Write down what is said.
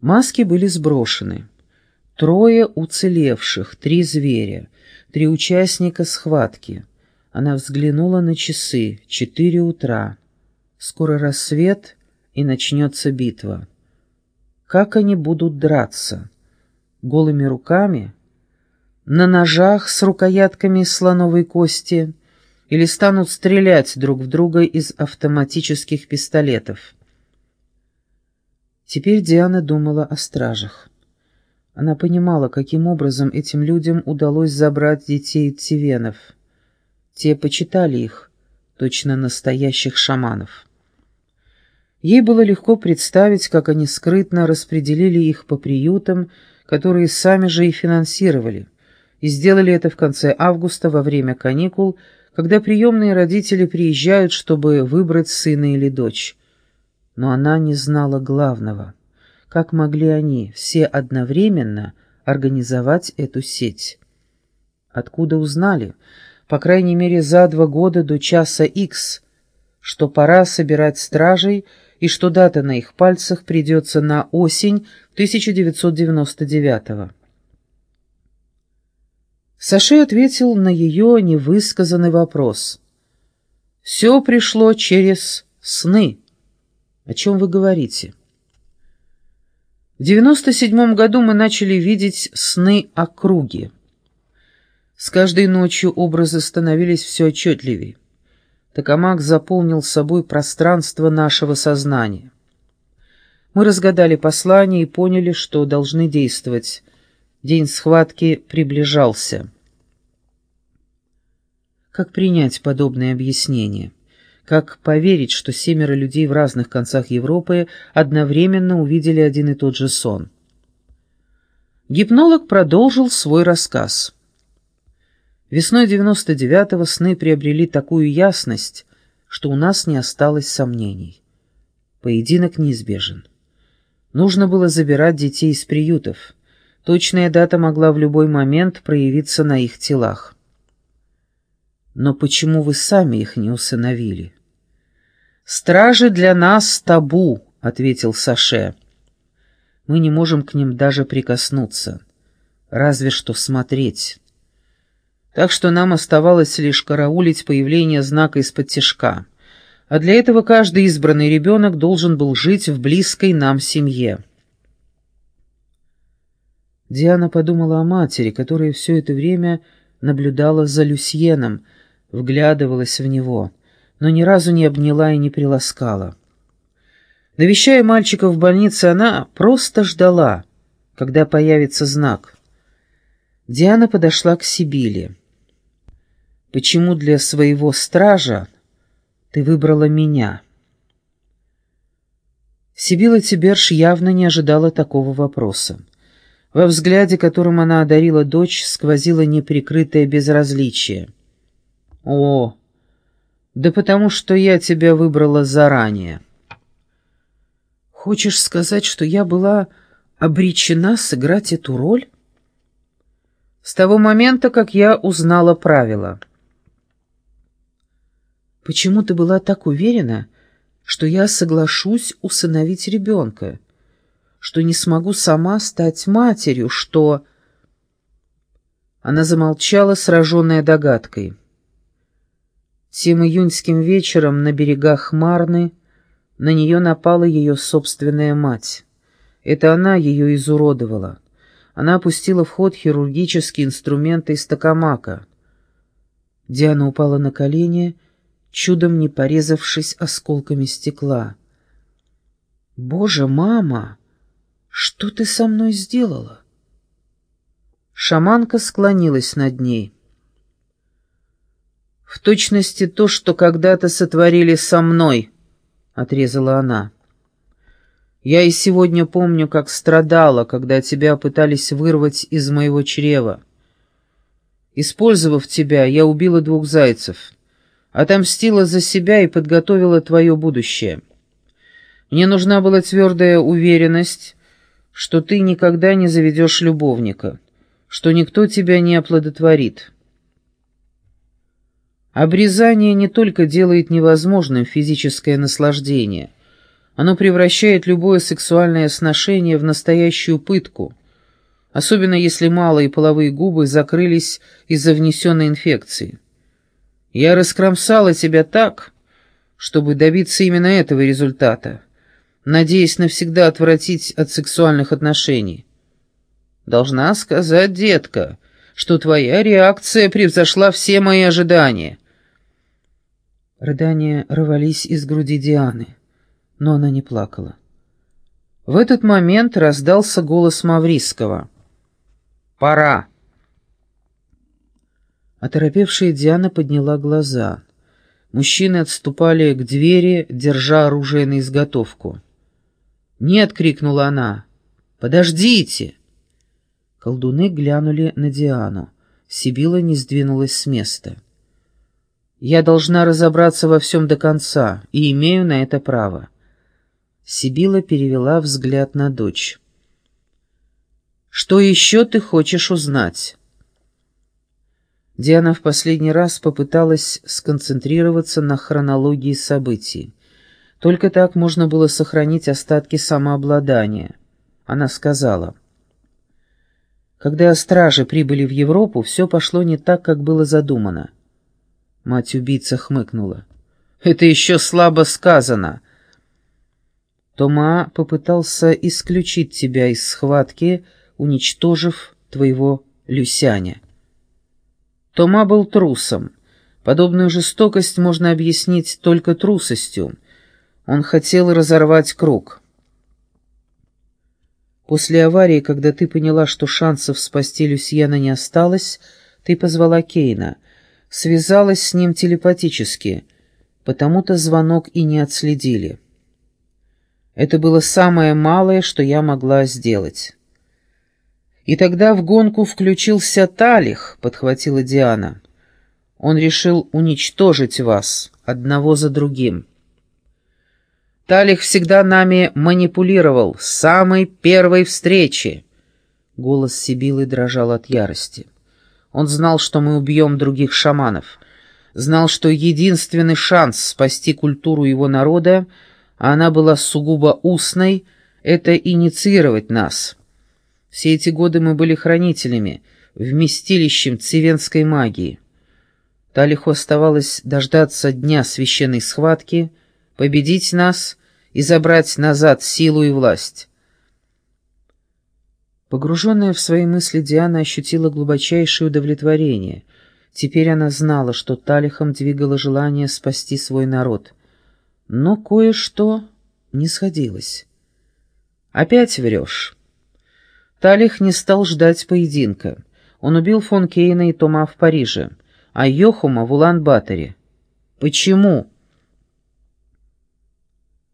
Маски были сброшены. Трое уцелевших, три зверя, три участника схватки. Она взглянула на часы. Четыре утра. Скоро рассвет, и начнется битва. Как они будут драться? Голыми руками? На ножах с рукоятками слоновой кости? Или станут стрелять друг в друга из автоматических пистолетов? Теперь Диана думала о стражах. Она понимала, каким образом этим людям удалось забрать детей Тивенов. Те почитали их, точно настоящих шаманов. Ей было легко представить, как они скрытно распределили их по приютам, которые сами же и финансировали, и сделали это в конце августа во время каникул, когда приемные родители приезжают, чтобы выбрать сына или дочь но она не знала главного. Как могли они все одновременно организовать эту сеть? Откуда узнали, по крайней мере за два года до часа Х, что пора собирать стражей и что дата на их пальцах придется на осень 1999 -го. Саше ответил на ее невысказанный вопрос. «Все пришло через сны». О чем вы говорите? В девяносто седьмом году мы начали видеть сны округи. С каждой ночью образы становились все отчетливее. Токамак заполнил собой пространство нашего сознания. Мы разгадали послание и поняли, что должны действовать. День схватки приближался. Как принять подобное объяснение? Как поверить, что семеро людей в разных концах Европы одновременно увидели один и тот же сон? Гипнолог продолжил свой рассказ. Весной 99-го сны приобрели такую ясность, что у нас не осталось сомнений. Поединок неизбежен. Нужно было забирать детей из приютов. Точная дата могла в любой момент проявиться на их телах. Но почему вы сами их не усыновили? «Стражи для нас табу», — ответил Саше. «Мы не можем к ним даже прикоснуться, разве что смотреть. Так что нам оставалось лишь караулить появление знака из-под тишка, а для этого каждый избранный ребенок должен был жить в близкой нам семье». Диана подумала о матери, которая все это время наблюдала за Люсьеном, вглядывалась в него — но ни разу не обняла и не приласкала. Навещая мальчика в больнице, она просто ждала, когда появится знак. Диана подошла к Сибиле. «Почему для своего стража ты выбрала меня?» Сибила Тиберш явно не ожидала такого вопроса. Во взгляде, которым она одарила дочь, сквозило неприкрытое безразличие. «О, да потому что я тебя выбрала заранее. Хочешь сказать, что я была обречена сыграть эту роль? С того момента, как я узнала правила. Почему ты была так уверена, что я соглашусь усыновить ребенка, что не смогу сама стать матерью, что... Она замолчала, сраженная догадкой. Тем июньским вечером на берегах Марны на нее напала ее собственная мать. Это она ее изуродовала. Она опустила в ход хирургические инструменты из токамака. Диана упала на колени, чудом не порезавшись осколками стекла. «Боже, мама, что ты со мной сделала?» Шаманка склонилась над ней. «В точности то, что когда-то сотворили со мной», — отрезала она. «Я и сегодня помню, как страдала, когда тебя пытались вырвать из моего чрева. Использовав тебя, я убила двух зайцев, отомстила за себя и подготовила твое будущее. Мне нужна была твердая уверенность, что ты никогда не заведешь любовника, что никто тебя не оплодотворит». Обрезание не только делает невозможным физическое наслаждение, Оно превращает любое сексуальное сношение в настоящую пытку, особенно если малые половые губы закрылись из-за внесенной инфекции. Я раскромсала тебя так, чтобы добиться именно этого результата, надеясь навсегда отвратить от сексуальных отношений. Должна сказать, детка, что твоя реакция превзошла все мои ожидания. Рыдания рвались из груди Дианы, но она не плакала. В этот момент раздался голос Мавриского. «Пора!» Оторопевшая Диана подняла глаза. Мужчины отступали к двери, держа оружие на изготовку. «Нет!» — крикнула она. «Подождите!» Колдуны глянули на Диану. Сибила не сдвинулась с места. «Я должна разобраться во всем до конца, и имею на это право». Сибила перевела взгляд на дочь. «Что еще ты хочешь узнать?» Диана в последний раз попыталась сконцентрироваться на хронологии событий. Только так можно было сохранить остатки самообладания. Она сказала... Когда стражи прибыли в Европу, все пошло не так, как было задумано. Мать-убийца хмыкнула. «Это еще слабо сказано!» Тома попытался исключить тебя из схватки, уничтожив твоего Люсяня. Тома был трусом. Подобную жестокость можно объяснить только трусостью. Он хотел разорвать круг. После аварии, когда ты поняла, что шансов спасти Люсьена не осталось, ты позвала Кейна. Связалась с ним телепатически, потому-то звонок и не отследили. Это было самое малое, что я могла сделать. «И тогда в гонку включился Талих», — подхватила Диана. «Он решил уничтожить вас, одного за другим». Талих всегда нами манипулировал с самой первой встречи. Голос Сибилы дрожал от ярости. Он знал, что мы убьем других шаманов. Знал, что единственный шанс спасти культуру его народа, а она была сугубо устной, это инициировать нас. Все эти годы мы были хранителями, вместилищем цивенской магии. Талиху оставалось дождаться дня священной схватки, победить нас и забрать назад силу и власть. Погруженная в свои мысли, Диана ощутила глубочайшее удовлетворение. Теперь она знала, что Талихом двигало желание спасти свой народ. Но кое-что не сходилось. «Опять врешь». Талих не стал ждать поединка. Он убил фон Кейна и Тома в Париже, а Йохума в Улан-Баторе. «Почему?»